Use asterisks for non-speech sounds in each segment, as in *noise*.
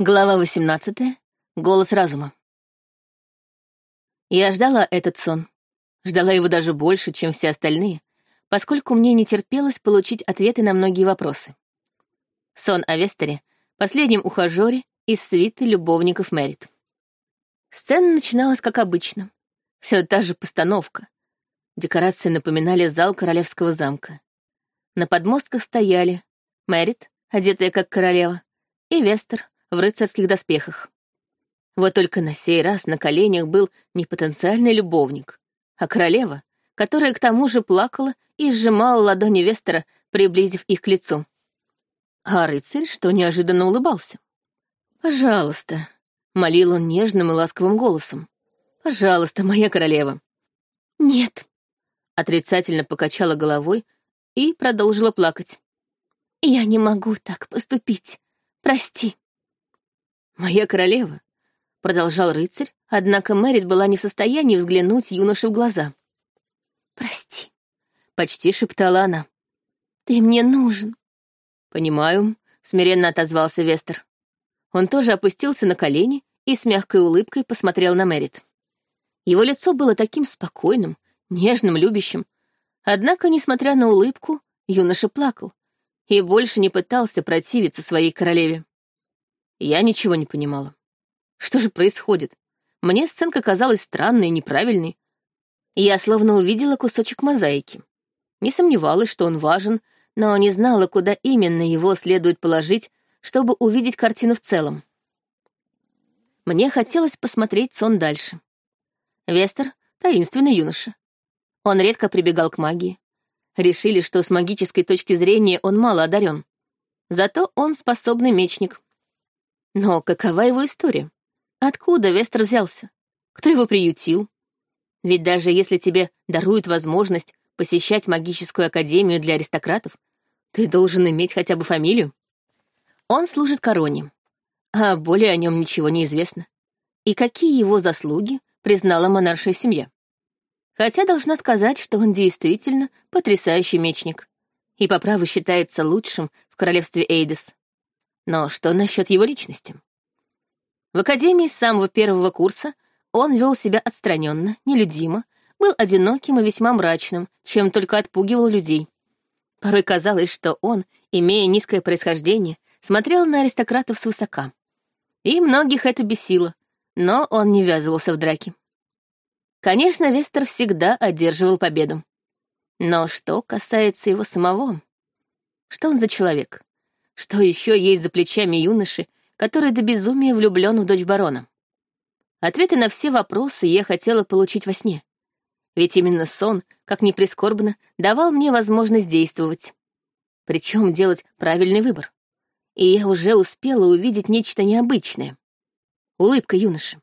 Глава 18. Голос разума. Я ждала этот сон. Ждала его даже больше, чем все остальные, поскольку мне не терпелось получить ответы на многие вопросы. Сон о Вестере, последнем ухажёре из свиты любовников Мэрит. Сцена начиналась как обычно. Все та же постановка. Декорации напоминали зал королевского замка. На подмостках стояли Мэрит, одетая как королева, и Вестер — в рыцарских доспехах. Вот только на сей раз на коленях был не потенциальный любовник, а королева, которая к тому же плакала и сжимала ладони Вестера, приблизив их к лицу. А рыцарь, что неожиданно улыбался. «Пожалуйста», — молил он нежным и ласковым голосом. «Пожалуйста, моя королева». «Нет», — отрицательно покачала головой и продолжила плакать. «Я не могу так поступить. Прости». «Моя королева», — продолжал рыцарь, однако Мэрит была не в состоянии взглянуть юноше в глаза. «Прости», — почти шептала она. «Ты мне нужен». «Понимаю», — смиренно отозвался Вестер. Он тоже опустился на колени и с мягкой улыбкой посмотрел на Мэрит. Его лицо было таким спокойным, нежным, любящим. Однако, несмотря на улыбку, юноша плакал и больше не пытался противиться своей королеве. Я ничего не понимала. Что же происходит? Мне сценка казалась странной и неправильной. Я словно увидела кусочек мозаики. Не сомневалась, что он важен, но не знала, куда именно его следует положить, чтобы увидеть картину в целом. Мне хотелось посмотреть сон дальше. Вестер — таинственный юноша. Он редко прибегал к магии. Решили, что с магической точки зрения он мало одарен. Зато он способный мечник. Но какова его история? Откуда Вестер взялся? Кто его приютил? Ведь даже если тебе даруют возможность посещать магическую академию для аристократов, ты должен иметь хотя бы фамилию. Он служит короне, а более о нем ничего не известно. И какие его заслуги признала монаршая семья. Хотя должна сказать, что он действительно потрясающий мечник и по праву считается лучшим в королевстве Эйдес. Но что насчет его личности? В академии с самого первого курса он вел себя отстраненно, нелюдимо, был одиноким и весьма мрачным, чем только отпугивал людей. Порой казалось, что он, имея низкое происхождение, смотрел на аристократов свысока. И многих это бесило, но он не ввязывался в драки. Конечно, Вестер всегда одерживал победу. Но что касается его самого, что он за человек? Что еще есть за плечами юноши, который до безумия влюблен в дочь барона? Ответы на все вопросы я хотела получить во сне. Ведь именно сон, как ни прискорбно, давал мне возможность действовать. Причем делать правильный выбор. И я уже успела увидеть нечто необычное. Улыбка юноши.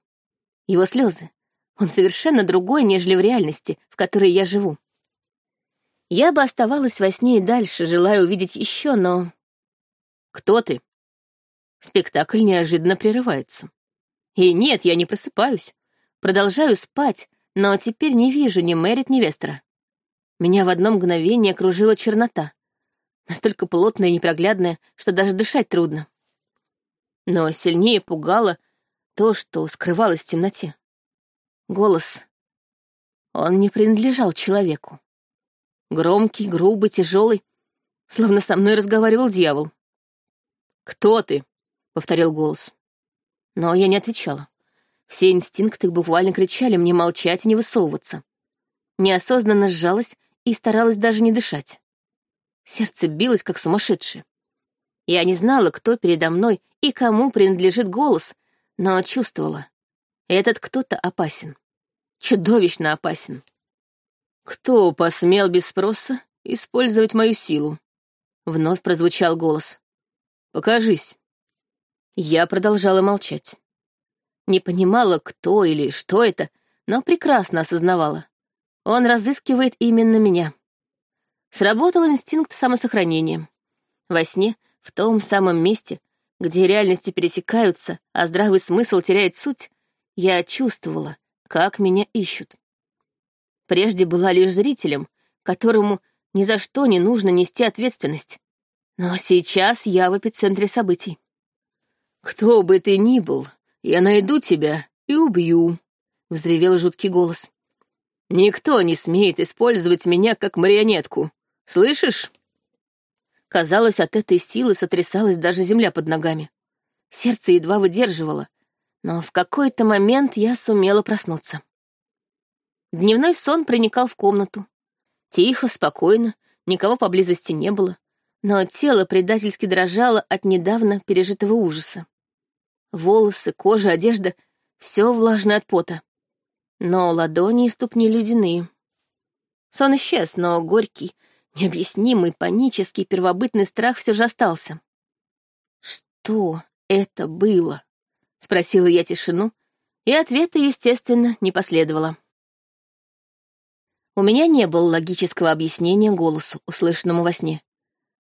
Его слезы. Он совершенно другой, нежели в реальности, в которой я живу. Я бы оставалась во сне и дальше, желая увидеть еще, но «Кто ты?» Спектакль неожиданно прерывается. И нет, я не просыпаюсь. Продолжаю спать, но теперь не вижу ни Мэрит, ни Вестера. Меня в одно мгновение окружила чернота. Настолько плотная и непроглядная, что даже дышать трудно. Но сильнее пугало то, что скрывалось в темноте. Голос. Он не принадлежал человеку. Громкий, грубый, тяжелый, словно со мной разговаривал дьявол. «Кто ты?» — повторил голос. Но я не отвечала. Все инстинкты буквально кричали мне молчать и не высовываться. Неосознанно сжалась и старалась даже не дышать. Сердце билось, как сумасшедшее. Я не знала, кто передо мной и кому принадлежит голос, но чувствовала. Этот кто-то опасен. Чудовищно опасен. «Кто посмел без спроса использовать мою силу?» Вновь прозвучал голос. Покажись». Я продолжала молчать. Не понимала, кто или что это, но прекрасно осознавала. Он разыскивает именно меня. Сработал инстинкт самосохранения. Во сне, в том самом месте, где реальности пересекаются, а здравый смысл теряет суть, я чувствовала, как меня ищут. Прежде была лишь зрителем, которому ни за что не нужно нести ответственность. Но сейчас я в эпицентре событий. «Кто бы ты ни был, я найду тебя и убью», — взревел жуткий голос. «Никто не смеет использовать меня как марионетку. Слышишь?» Казалось, от этой силы сотрясалась даже земля под ногами. Сердце едва выдерживало, но в какой-то момент я сумела проснуться. Дневной сон проникал в комнату. Тихо, спокойно, никого поблизости не было, но тело предательски дрожало от недавно пережитого ужаса. Волосы, кожа, одежда — все влажно от пота. Но ладони и ступни ледяные. Сон исчез, но горький, необъяснимый, панический, первобытный страх все же остался. «Что это было?» — спросила я тишину, и ответа, естественно, не последовало. У меня не было логического объяснения голосу, услышанному во сне.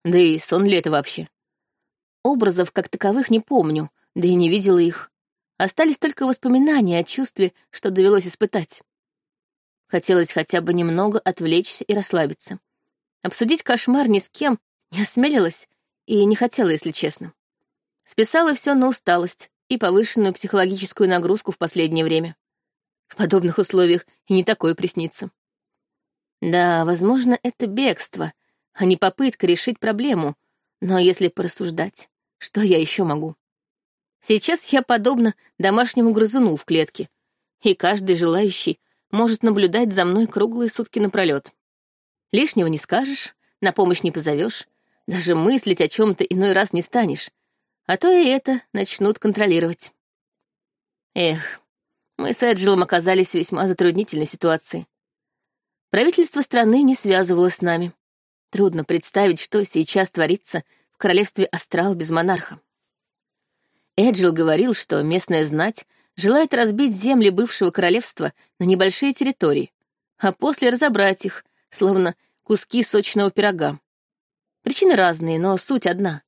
Да и сон ли это вообще? Образов как таковых не помню, да и не видела их. Остались только воспоминания о чувстве, что довелось испытать. Хотелось хотя бы немного отвлечься и расслабиться. Обсудить кошмар ни с кем не осмелилась и не хотела, если честно. Списала все на усталость и повышенную психологическую нагрузку в последнее время. В подобных условиях и не такое приснится. Да, возможно, это бегство, а не попытка решить проблему, но если порассуждать, что я еще могу? Сейчас я подобна домашнему грызуну в клетке, и каждый желающий может наблюдать за мной круглые сутки напролет. Лишнего не скажешь, на помощь не позовешь, даже мыслить о чем-то иной раз не станешь, а то и это начнут контролировать. Эх, мы с Эджилом оказались в весьма затруднительной ситуации. Правительство страны не связывалось с нами. Трудно представить, что сейчас творится в королевстве Астрал без монарха. Эджил говорил, что местная знать желает разбить земли бывшего королевства на небольшие территории, а после разобрать их, словно куски сочного пирога. Причины разные, но суть одна.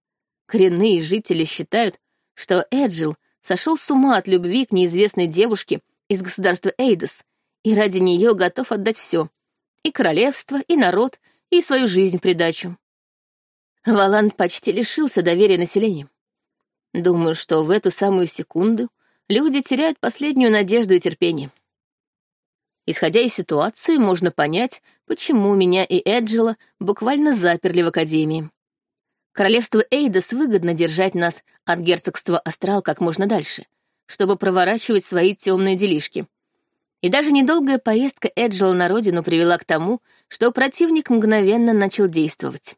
Коренные жители считают, что Эджил сошел с ума от любви к неизвестной девушке из государства Эйдос и ради нее готов отдать все — и королевство, и народ, и свою жизнь в придачу. Валанд почти лишился доверия населения. Думаю, что в эту самую секунду люди теряют последнюю надежду и терпение. Исходя из ситуации, можно понять, почему меня и Эджела буквально заперли в Академии. Королевству Эйдос выгодно держать нас от герцогства Астрал как можно дальше, чтобы проворачивать свои темные делишки. И даже недолгая поездка Эджела на родину привела к тому, что противник мгновенно начал действовать.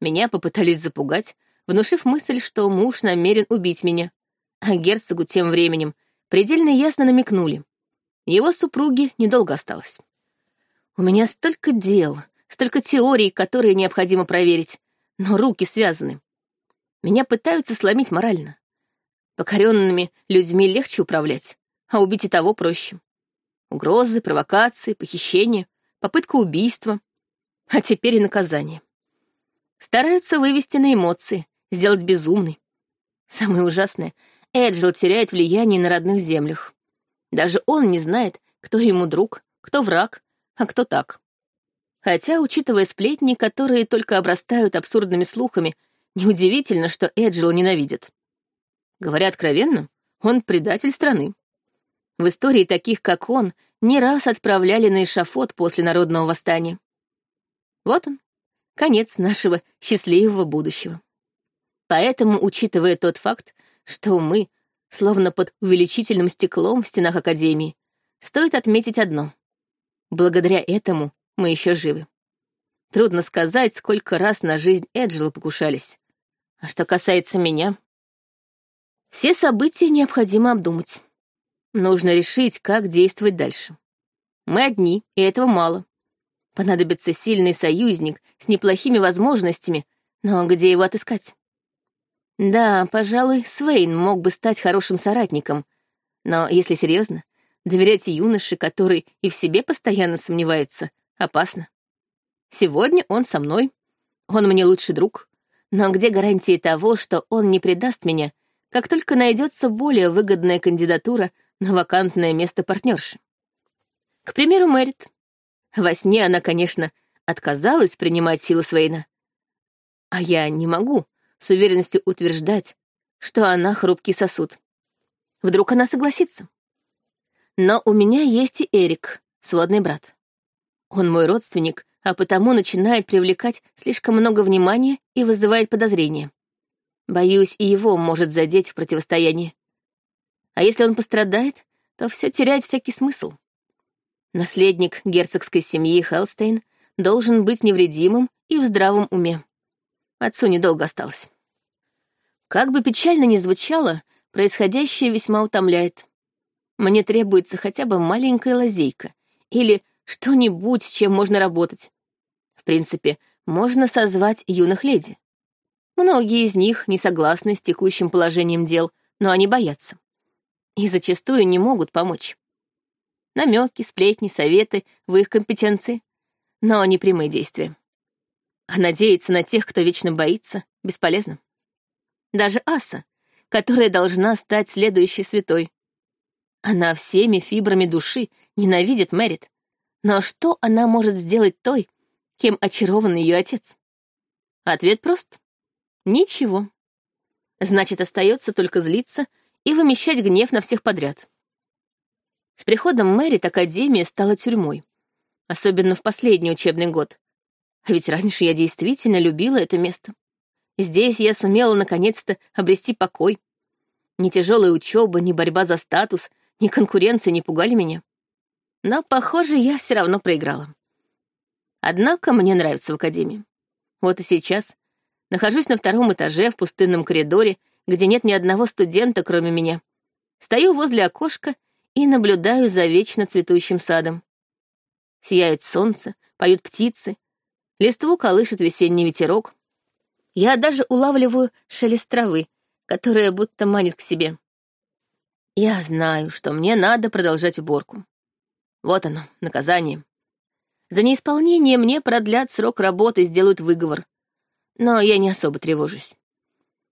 Меня попытались запугать, внушив мысль, что муж намерен убить меня. А герцогу тем временем предельно ясно намекнули. Его супруге недолго осталось. У меня столько дел, столько теорий, которые необходимо проверить, но руки связаны. Меня пытаются сломить морально. Покоренными людьми легче управлять, а убить и того проще. Угрозы, провокации, похищения, попытка убийства, а теперь и наказание. Стараются вывести на эмоции, сделать безумный. Самое ужасное, Эджил теряет влияние на родных землях. Даже он не знает, кто ему друг, кто враг, а кто так. Хотя, учитывая сплетни, которые только обрастают абсурдными слухами, неудивительно, что Эджил ненавидит. Говоря откровенно, он предатель страны. В истории таких, как он, не раз отправляли на эшафот после народного восстания. Вот он, конец нашего счастливого будущего. Поэтому, учитывая тот факт, что мы, словно под увеличительным стеклом в стенах Академии, стоит отметить одно. Благодаря этому мы еще живы. Трудно сказать, сколько раз на жизнь Эджела покушались. А что касается меня... Все события необходимо обдумать. Нужно решить, как действовать дальше. Мы одни, и этого мало. Понадобится сильный союзник с неплохими возможностями, но где его отыскать? Да, пожалуй, Свейн мог бы стать хорошим соратником, но, если серьезно, доверять юноше, который и в себе постоянно сомневается, опасно. Сегодня он со мной, он мне лучший друг, но где гарантии того, что он не предаст меня, как только найдется более выгодная кандидатура на вакантное место партнерши? К примеру, Мэрит. Во сне она, конечно, отказалась принимать силу Свейна. А я не могу, с уверенностью утверждать, что она хрупкий сосуд. Вдруг она согласится. Но у меня есть и Эрик, сводный брат. Он мой родственник, а потому начинает привлекать слишком много внимания и вызывает подозрения. Боюсь, и его может задеть в противостоянии. А если он пострадает, то все теряет всякий смысл. Наследник герцогской семьи Хелстейн должен быть невредимым и в здравом уме. Отцу недолго осталось. Как бы печально ни звучало, происходящее весьма утомляет. Мне требуется хотя бы маленькая лазейка или что-нибудь, с чем можно работать. В принципе, можно созвать юных леди. Многие из них не согласны с текущим положением дел, но они боятся. И зачастую не могут помочь. Намеки, сплетни, советы в их компетенции, но не прямые действия. А надеяться на тех, кто вечно боится, бесполезно. Даже Аса, которая должна стать следующей святой. Она всеми фибрами души ненавидит Мэрит, но что она может сделать той, кем очарован ее отец? Ответ прост. Ничего. Значит, остается только злиться и вымещать гнев на всех подряд. С приходом Мэрит Академия стала тюрьмой, особенно в последний учебный год. А ведь раньше я действительно любила это место. Здесь я сумела наконец-то обрести покой. Ни тяжелая учеба, ни борьба за статус, ни конкуренция не пугали меня. Но, похоже, я все равно проиграла. Однако мне нравится в академии. Вот и сейчас нахожусь на втором этаже в пустынном коридоре, где нет ни одного студента, кроме меня. Стою возле окошка и наблюдаю за вечно цветущим садом. Сияет солнце, поют птицы, листву колышет весенний ветерок. Я даже улавливаю шелест травы, которая будто манит к себе. Я знаю, что мне надо продолжать уборку. Вот оно, наказание. За неисполнение мне продлят срок работы сделают выговор. Но я не особо тревожусь.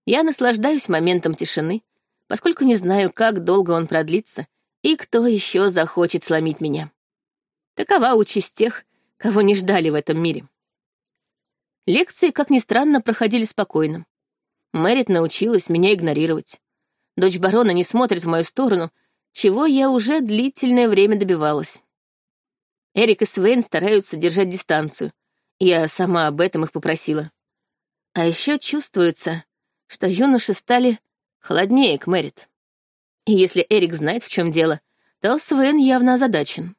Я наслаждаюсь моментом тишины, поскольку не знаю, как долго он продлится и кто еще захочет сломить меня. Такова участь тех, кого не ждали в этом мире. Лекции, как ни странно, проходили спокойно. Мэрит научилась меня игнорировать. Дочь барона не смотрит в мою сторону, чего я уже длительное время добивалась. Эрик и Свейн стараются держать дистанцию. Я сама об этом их попросила. А еще чувствуется, что юноши стали холоднее к Мэрит. И если Эрик знает, в чем дело, то Свен явно озадачен.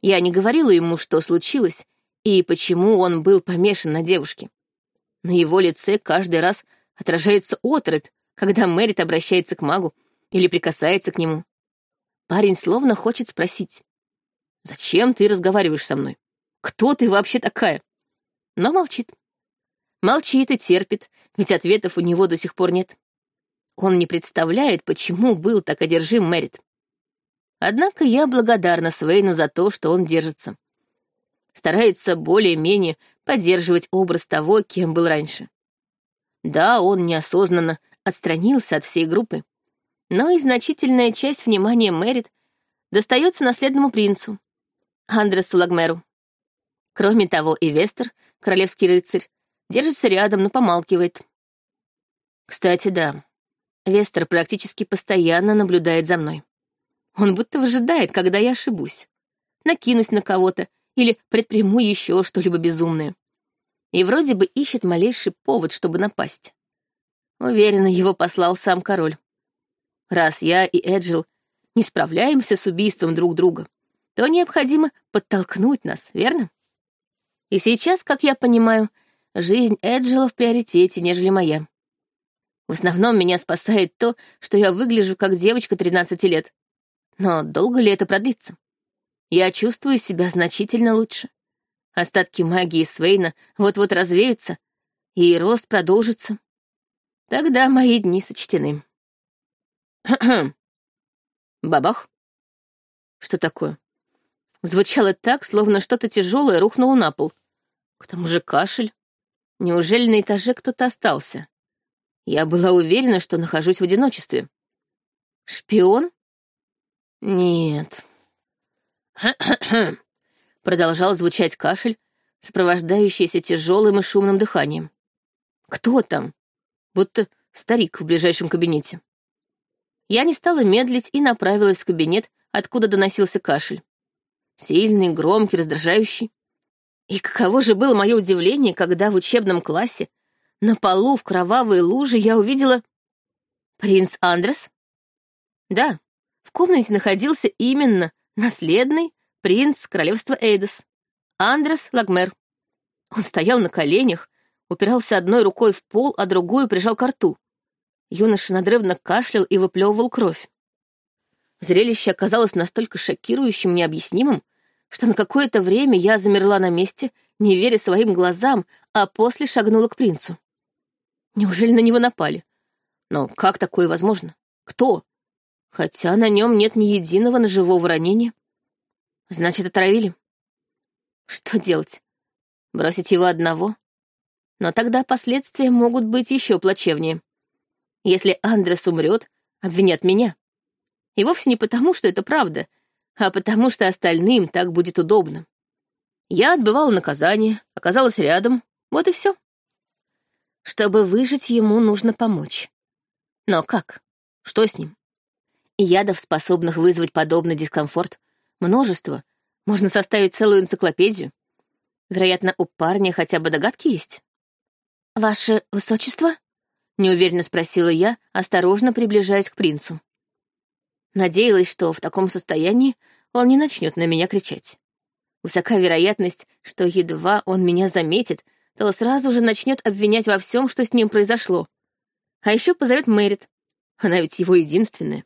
Я не говорила ему, что случилось, и почему он был помешан на девушке. На его лице каждый раз отражается отрыбь, когда Мэрит обращается к магу или прикасается к нему. Парень словно хочет спросить, «Зачем ты разговариваешь со мной? Кто ты вообще такая?» Но молчит. Молчит и терпит, ведь ответов у него до сих пор нет. Он не представляет, почему был так одержим Мэрит. Однако я благодарна Свейну за то, что он держится. Старается более-менее поддерживать образ того, кем был раньше. Да, он неосознанно отстранился от всей группы, но и значительная часть внимания Мэрит достается наследному принцу, Андресу Лагмеру. Кроме того, и Вестер, королевский рыцарь, держится рядом, но помалкивает. Кстати, да, Вестер практически постоянно наблюдает за мной. Он будто выжидает, когда я ошибусь. Накинусь на кого-то или предприму еще что-либо безумное. И вроде бы ищет малейший повод, чтобы напасть. Уверена, его послал сам король. Раз я и Эджил не справляемся с убийством друг друга, то необходимо подтолкнуть нас, верно? И сейчас, как я понимаю, жизнь Эджила в приоритете, нежели моя. В основном меня спасает то, что я выгляжу как девочка 13 лет. Но долго ли это продлится? Я чувствую себя значительно лучше. Остатки магии Свейна вот-вот развеются, и рост продолжится. Тогда мои дни сочтены. *clears throat* Бабах. Что такое? Звучало так, словно что-то тяжелое рухнуло на пол. К тому же кашель. Неужели на этаже кто-то остался? Я была уверена, что нахожусь в одиночестве. Шпион? Нет. *clears throat* Продолжал звучать кашель, сопровождающийся тяжелым и шумным дыханием. Кто там? Будто старик в ближайшем кабинете. Я не стала медлить и направилась в кабинет, откуда доносился кашель. Сильный, громкий, раздражающий. И каково же было мое удивление, когда в учебном классе на полу в кровавой луже я увидела... Принц Андрес? Да, в комнате находился именно наследный принц королевства Эйдос, Андрес Лагмер. Он стоял на коленях, упирался одной рукой в пол, а другую прижал к рту. Юноша надрывно кашлял и выплевывал кровь. Зрелище оказалось настолько шокирующим, необъяснимым, что на какое-то время я замерла на месте, не веря своим глазам, а после шагнула к принцу. Неужели на него напали? Но как такое возможно? Кто? Хотя на нем нет ни единого ножевого ранения. Значит, отравили. Что делать? Бросить его одного? Но тогда последствия могут быть еще плачевнее. Если Андрес умрет, обвинят меня. И вовсе не потому, что это правда, а потому что остальным так будет удобно. Я отбывала наказание, оказалась рядом, вот и все. Чтобы выжить, ему нужно помочь. Но как? Что с ним? Ядов, способных вызвать подобный дискомфорт, множество. Можно составить целую энциклопедию. Вероятно, у парня хотя бы догадки есть. «Ваше высочество?» — неуверенно спросила я, осторожно приближаясь к принцу. Надеялась, что в таком состоянии он не начнет на меня кричать. Высока вероятность, что едва он меня заметит, то сразу же начнет обвинять во всем, что с ним произошло. А еще позовет Мэрит. Она ведь его единственная.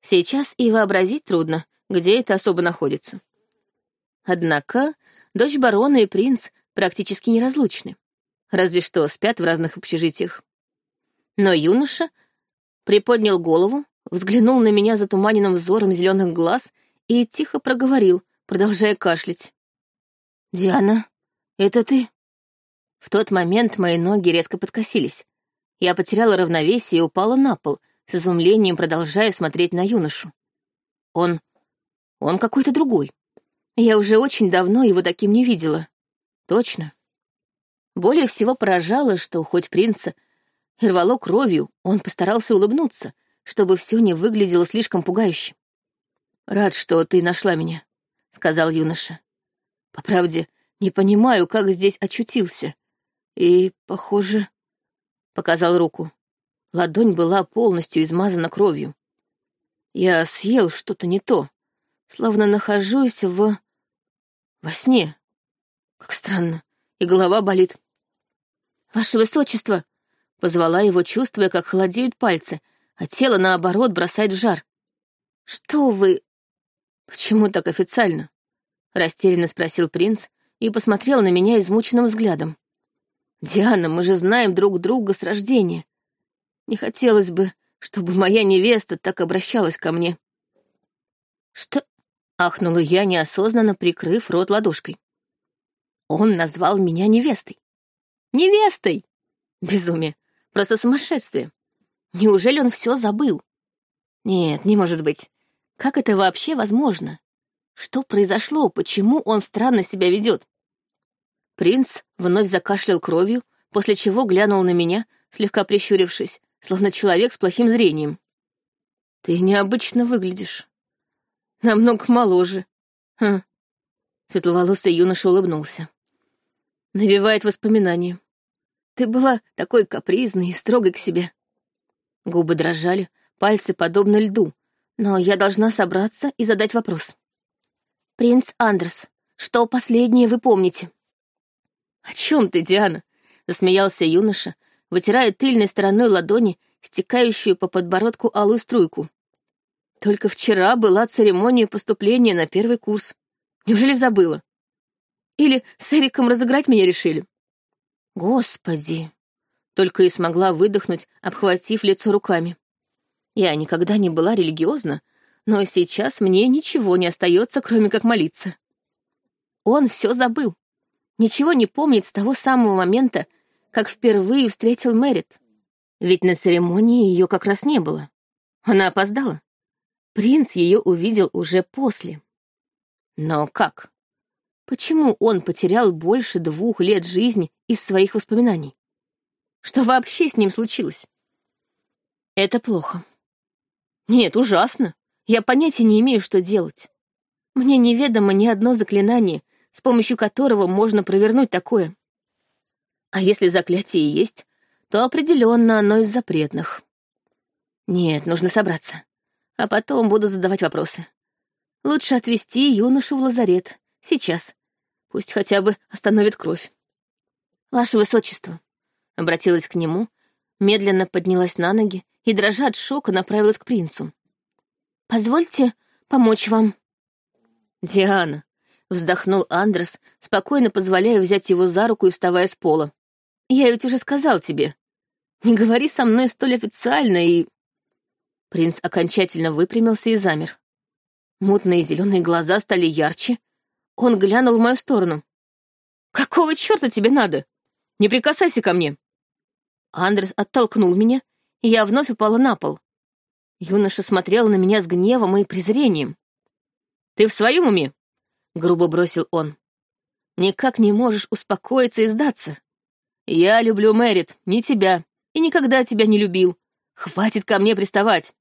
Сейчас и вообразить трудно, где это особо находится. Однако дочь барона и принц практически неразлучны. Разве что спят в разных общежитиях. Но юноша приподнял голову, взглянул на меня затуманенным взором зеленых глаз и тихо проговорил, продолжая кашлять. «Диана, это ты?» В тот момент мои ноги резко подкосились. Я потеряла равновесие и упала на пол, с изумлением продолжая смотреть на юношу. Он... он какой-то другой. Я уже очень давно его таким не видела. Точно. Более всего поражало, что хоть принца и рвало кровью, он постарался улыбнуться, чтобы все не выглядело слишком пугающе. «Рад, что ты нашла меня», — сказал юноша. «По правде, не понимаю, как здесь очутился. И, похоже, показал руку. Ладонь была полностью измазана кровью. Я съел что-то не то, словно нахожусь в... во сне. Как странно, и голова болит. «Ваше высочество!» — позвала его, чувствуя, как холодеют пальцы, а тело, наоборот, бросает в жар. «Что вы...» «Почему так официально?» — растерянно спросил принц и посмотрел на меня измученным взглядом. «Диана, мы же знаем друг друга с рождения. Не хотелось бы, чтобы моя невеста так обращалась ко мне». «Что?» — ахнула я, неосознанно прикрыв рот ладошкой. «Он назвал меня невестой». «Невестой!» Безумие. Просто сумасшествие. Неужели он все забыл? Нет, не может быть. Как это вообще возможно? Что произошло? Почему он странно себя ведет? Принц вновь закашлял кровью, после чего глянул на меня, слегка прищурившись, словно человек с плохим зрением. «Ты необычно выглядишь. Намного моложе. Хм». Светловолосый юноша улыбнулся. Навевает воспоминания. Ты была такой капризной и строгой к себе. Губы дрожали, пальцы подобны льду, но я должна собраться и задать вопрос. «Принц Андрес, что последнее вы помните?» «О чем ты, Диана?» — засмеялся юноша, вытирая тыльной стороной ладони стекающую по подбородку алую струйку. «Только вчера была церемония поступления на первый курс. Неужели забыла? Или с Эриком разыграть меня решили?» «Господи!» — только и смогла выдохнуть, обхватив лицо руками. Я никогда не была религиозна, но сейчас мне ничего не остается, кроме как молиться. Он все забыл ничего не помнит с того самого момента, как впервые встретил Мэрит. Ведь на церемонии ее как раз не было. Она опоздала. Принц ее увидел уже после. Но как? Почему он потерял больше двух лет жизни из своих воспоминаний? Что вообще с ним случилось? Это плохо. Нет, ужасно. Я понятия не имею, что делать. Мне неведомо ни одно заклинание, с помощью которого можно провернуть такое. А если заклятие есть, то определенно оно из запретных. Нет, нужно собраться. А потом буду задавать вопросы. Лучше отвезти юношу в лазарет. Сейчас. Пусть хотя бы остановит кровь. «Ваше высочество», — обратилась к нему, медленно поднялась на ноги и, дрожа от шока, направилась к принцу. «Позвольте помочь вам». «Диана», — вздохнул Андрес, спокойно позволяя взять его за руку и вставая с пола. «Я ведь уже сказал тебе. Не говори со мной столь официально и...» Принц окончательно выпрямился и замер. Мутные зеленые глаза стали ярче. Он глянул в мою сторону. «Какого черта тебе надо? Не прикасайся ко мне!» Андрес оттолкнул меня, и я вновь упала на пол. Юноша смотрел на меня с гневом и презрением. «Ты в своем уме?» — грубо бросил он. «Никак не можешь успокоиться и сдаться. Я люблю Мэрит, не тебя, и никогда тебя не любил. Хватит ко мне приставать!»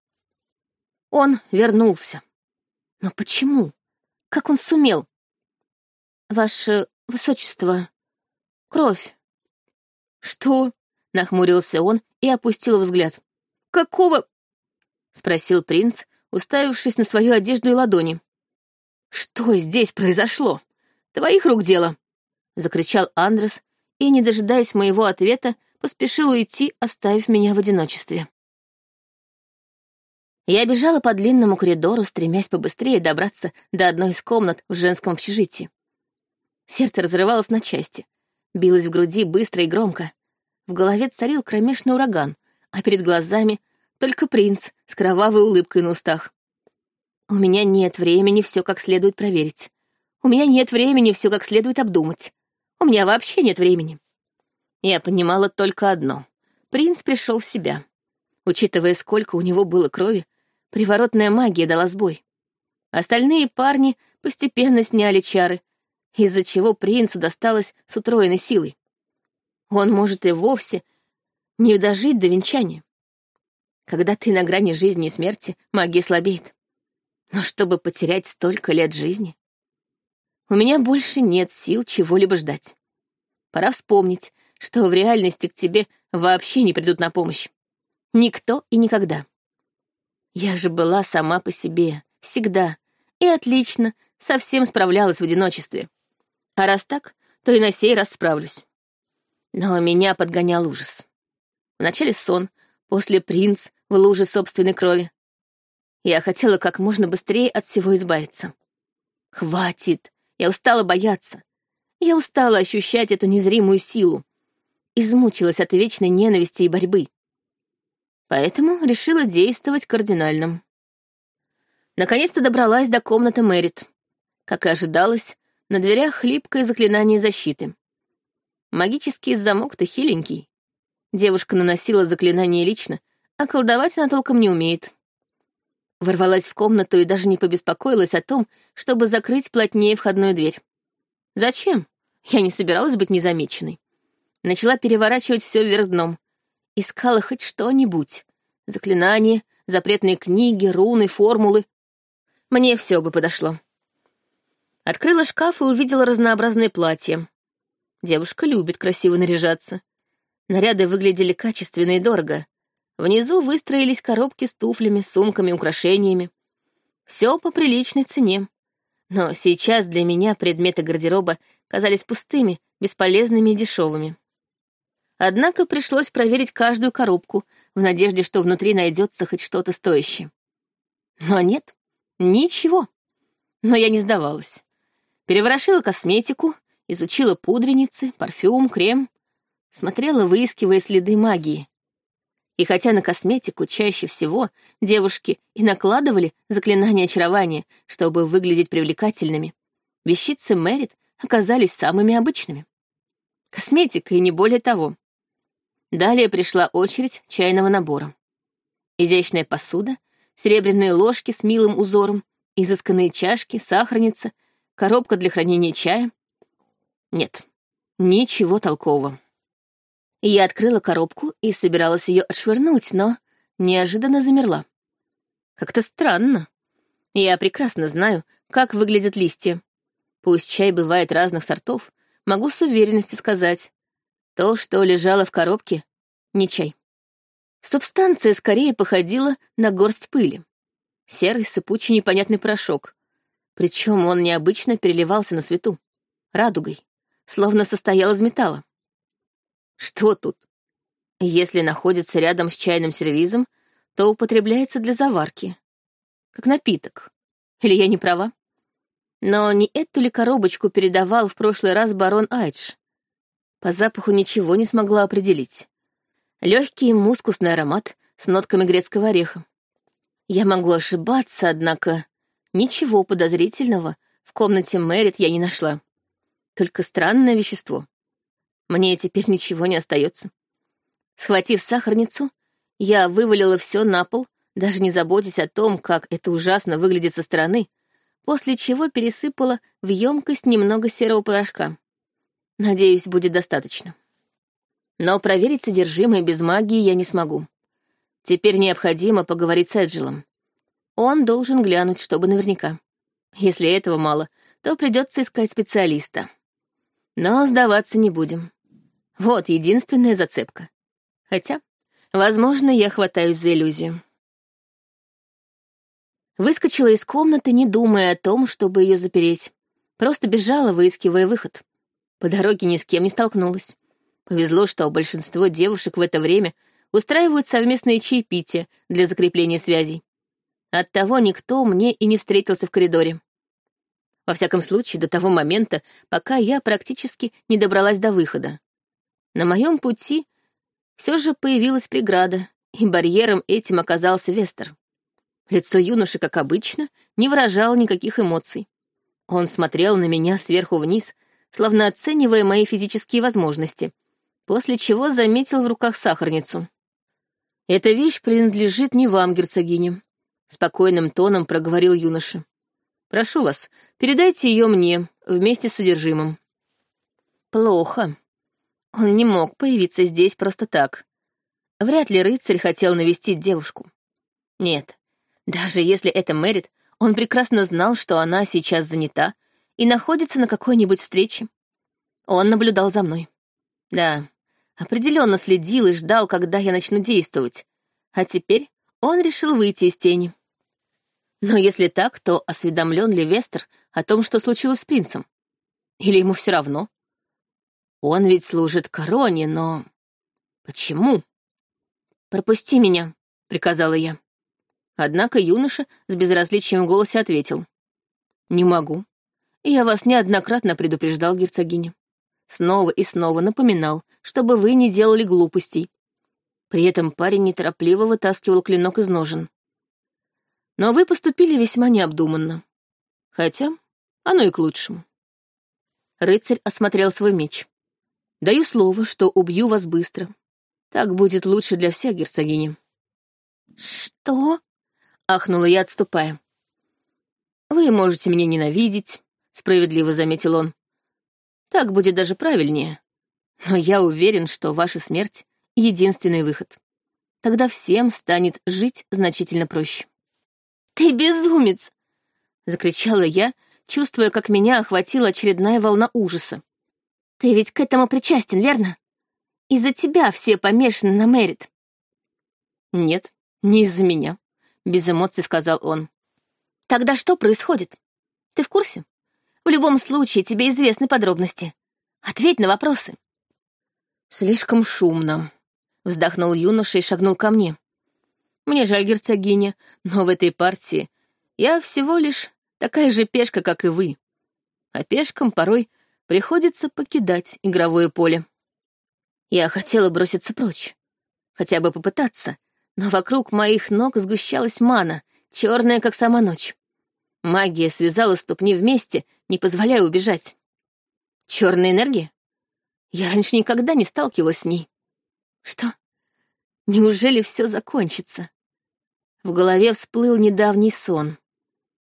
Он вернулся. Но почему? Как он сумел? «Ваше высочество, кровь». «Что?» — нахмурился он и опустил взгляд. «Какого?» — спросил принц, уставившись на свою одежду и ладони. «Что здесь произошло? Твоих рук дело!» — закричал Андрес и, не дожидаясь моего ответа, поспешил уйти, оставив меня в одиночестве. Я бежала по длинному коридору, стремясь побыстрее добраться до одной из комнат в женском общежитии. Сердце разрывалось на части, билось в груди быстро и громко. В голове царил кромешный ураган, а перед глазами только принц с кровавой улыбкой на устах. У меня нет времени все как следует проверить. У меня нет времени все как следует обдумать. У меня вообще нет времени. Я понимала только одно. Принц пришел в себя. Учитывая, сколько у него было крови, приворотная магия дала сбой. Остальные парни постепенно сняли чары, из-за чего принцу досталось с утроенной силой. Он может и вовсе не дожить до венчания. Когда ты на грани жизни и смерти, магия слабеет. Но чтобы потерять столько лет жизни... У меня больше нет сил чего-либо ждать. Пора вспомнить, что в реальности к тебе вообще не придут на помощь. Никто и никогда. Я же была сама по себе, всегда, и отлично, совсем справлялась в одиночестве. А раз так, то и на сей раз справлюсь. Но меня подгонял ужас. Вначале сон, после принц в луже собственной крови. Я хотела как можно быстрее от всего избавиться. Хватит, я устала бояться. Я устала ощущать эту незримую силу. Измучилась от вечной ненависти и борьбы. Поэтому решила действовать кардинально. Наконец-то добралась до комнаты Мэрит. Как и ожидалось, на дверях хлипкое заклинание защиты. Магический замок-то хиленький. Девушка наносила заклинание лично, а колдовать она толком не умеет. Ворвалась в комнату и даже не побеспокоилась о том, чтобы закрыть плотнее входную дверь. Зачем? Я не собиралась быть незамеченной. Начала переворачивать все вверх дном. Искала хоть что-нибудь. Заклинания, запретные книги, руны, формулы. Мне все бы подошло. Открыла шкаф и увидела разнообразные платья. Девушка любит красиво наряжаться. Наряды выглядели качественно и дорого. Внизу выстроились коробки с туфлями, сумками, украшениями. Все по приличной цене. Но сейчас для меня предметы гардероба казались пустыми, бесполезными и дешевыми. Однако пришлось проверить каждую коробку в надежде, что внутри найдется хоть что-то стоящее. Но нет, ничего. Но я не сдавалась. Переворошила косметику, изучила пудреницы, парфюм, крем, смотрела, выискивая следы магии. И хотя на косметику чаще всего девушки и накладывали заклинания очарования, чтобы выглядеть привлекательными, вещицы Мэрит оказались самыми обычными. Косметика и не более того. Далее пришла очередь чайного набора. Изящная посуда, серебряные ложки с милым узором, изысканные чашки, сахарница — коробка для хранения чая. Нет, ничего толкового. Я открыла коробку и собиралась ее отшвырнуть, но неожиданно замерла. Как-то странно. Я прекрасно знаю, как выглядят листья. Пусть чай бывает разных сортов, могу с уверенностью сказать, то, что лежало в коробке, не чай. Субстанция скорее походила на горсть пыли. Серый сыпучий непонятный порошок. Причем он необычно переливался на свету, радугой, словно состоял из металла. Что тут? Если находится рядом с чайным сервизом, то употребляется для заварки, как напиток. Или я не права? Но не эту ли коробочку передавал в прошлый раз барон Айдж? По запаху ничего не смогла определить. Легкий мускусный аромат с нотками грецкого ореха. Я могу ошибаться, однако ничего подозрительного в комнате Мэрит я не нашла. Только странное вещество. Мне теперь ничего не остается. Схватив сахарницу, я вывалила все на пол, даже не заботясь о том, как это ужасно выглядит со стороны, после чего пересыпала в емкость немного серого порошка. Надеюсь, будет достаточно. Но проверить содержимое без магии я не смогу. Теперь необходимо поговорить с Эджелом. Он должен глянуть, чтобы наверняка. Если этого мало, то придется искать специалиста. Но сдаваться не будем. Вот единственная зацепка. Хотя, возможно, я хватаюсь за иллюзию. Выскочила из комнаты, не думая о том, чтобы ее запереть. Просто бежала, выискивая выход. По дороге ни с кем не столкнулась. Повезло, что большинство девушек в это время устраивают совместные чаепития для закрепления связей. Оттого никто мне и не встретился в коридоре. Во всяком случае, до того момента, пока я практически не добралась до выхода. На моем пути все же появилась преграда, и барьером этим оказался Вестер. Лицо юноши, как обычно, не выражало никаких эмоций. Он смотрел на меня сверху вниз, словно оценивая мои физические возможности, после чего заметил в руках сахарницу. «Эта вещь принадлежит не вам, герцогиня», — спокойным тоном проговорил юноша. «Прошу вас, передайте ее мне вместе с содержимым». «Плохо. Он не мог появиться здесь просто так. Вряд ли рыцарь хотел навестить девушку. Нет, даже если это Мэрит, он прекрасно знал, что она сейчас занята и находится на какой-нибудь встрече. Он наблюдал за мной. Да, определенно следил и ждал, когда я начну действовать. А теперь он решил выйти из тени. Но если так, то осведомлен ли Вестер о том, что случилось с принцем? Или ему все равно? Он ведь служит короне, но... Почему? «Пропусти меня», — приказала я. Однако юноша с безразличием в голосе ответил. «Не могу. Я вас неоднократно предупреждал, герцогиня. Снова и снова напоминал, чтобы вы не делали глупостей». При этом парень неторопливо вытаскивал клинок из ножен. Но вы поступили весьма необдуманно. Хотя оно и к лучшему. Рыцарь осмотрел свой меч. Даю слово, что убью вас быстро. Так будет лучше для всех, герцогини. Что? Ахнула я, отступая. Вы можете меня ненавидеть, справедливо заметил он. Так будет даже правильнее. Но я уверен, что ваша смерть — единственный выход. Тогда всем станет жить значительно проще. «Ты безумец!» — закричала я, чувствуя, как меня охватила очередная волна ужаса. «Ты ведь к этому причастен, верно? Из-за тебя все помешаны на Мэрит». «Нет, не из-за меня», — без эмоций сказал он. «Тогда что происходит? Ты в курсе? В любом случае, тебе известны подробности. Ответь на вопросы». «Слишком шумно», — вздохнул юноша и шагнул ко мне. Мне жаль, герцогиня, но в этой партии я всего лишь такая же пешка, как и вы. А пешкам порой приходится покидать игровое поле. Я хотела броситься прочь, хотя бы попытаться, но вокруг моих ног сгущалась мана, черная, как сама ночь. Магия связала ступни вместе, не позволяя убежать. Черная энергия? Я раньше никогда не сталкивалась с ней. Что? Неужели все закончится? В голове всплыл недавний сон.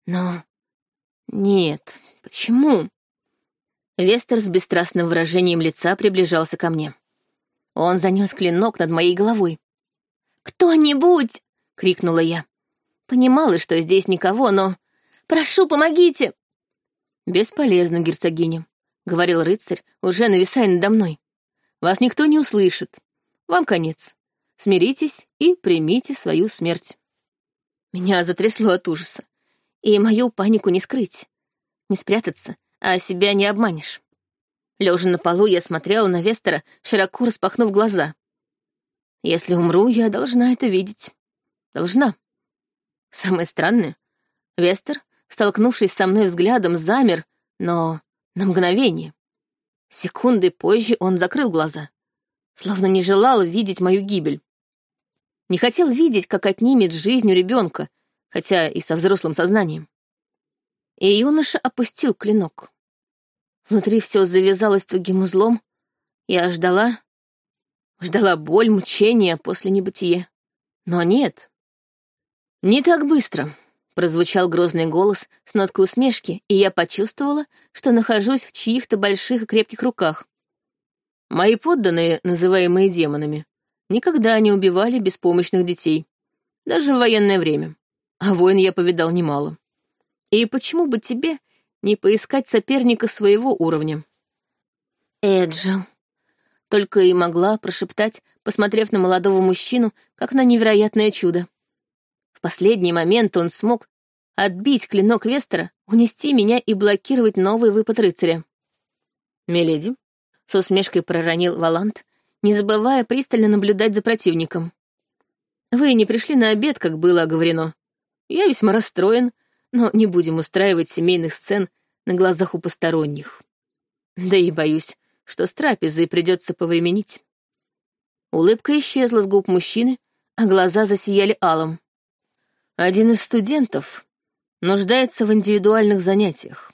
Но... Нет, почему? Вестер с бесстрастным выражением лица приближался ко мне. Он занес клинок над моей головой. «Кто-нибудь!» — крикнула я. Понимала, что здесь никого, но... «Прошу, помогите!» «Бесполезно, герцогиня», — говорил рыцарь, уже нависая надо мной. «Вас никто не услышит. Вам конец. Смиритесь и примите свою смерть». Меня затрясло от ужаса, и мою панику не скрыть, не спрятаться, а себя не обманешь. Лежа на полу, я смотрела на Вестера, широко распахнув глаза. Если умру, я должна это видеть. Должна. Самое странное, Вестер, столкнувшись со мной взглядом, замер, но на мгновение. Секунды позже он закрыл глаза, словно не желал видеть мою гибель. Не хотел видеть, как отнимет жизнь у ребенка, хотя и со взрослым сознанием. И юноша опустил клинок. Внутри все завязалось тугим узлом. Я ждала, ждала боль, мучения после небытия. Но нет. Не так быстро, прозвучал грозный голос с ноткой усмешки, и я почувствовала, что нахожусь в чьих-то больших и крепких руках. Мои подданные, называемые демонами, никогда не убивали беспомощных детей, даже в военное время. А войн я повидал немало. И почему бы тебе не поискать соперника своего уровня. Эджил. Только и могла прошептать, посмотрев на молодого мужчину, как на невероятное чудо. В последний момент он смог отбить клинок Вестера, унести меня и блокировать новый выпад рыцаря. «Миледи», — с усмешкой проронил Валант, не забывая пристально наблюдать за противником. «Вы не пришли на обед, как было оговорено. Я весьма расстроен, но не будем устраивать семейных сцен на глазах у посторонних. Да и боюсь, что с трапезой придется повременить. Улыбка исчезла с губ мужчины, а глаза засияли алым. Один из студентов нуждается в индивидуальных занятиях.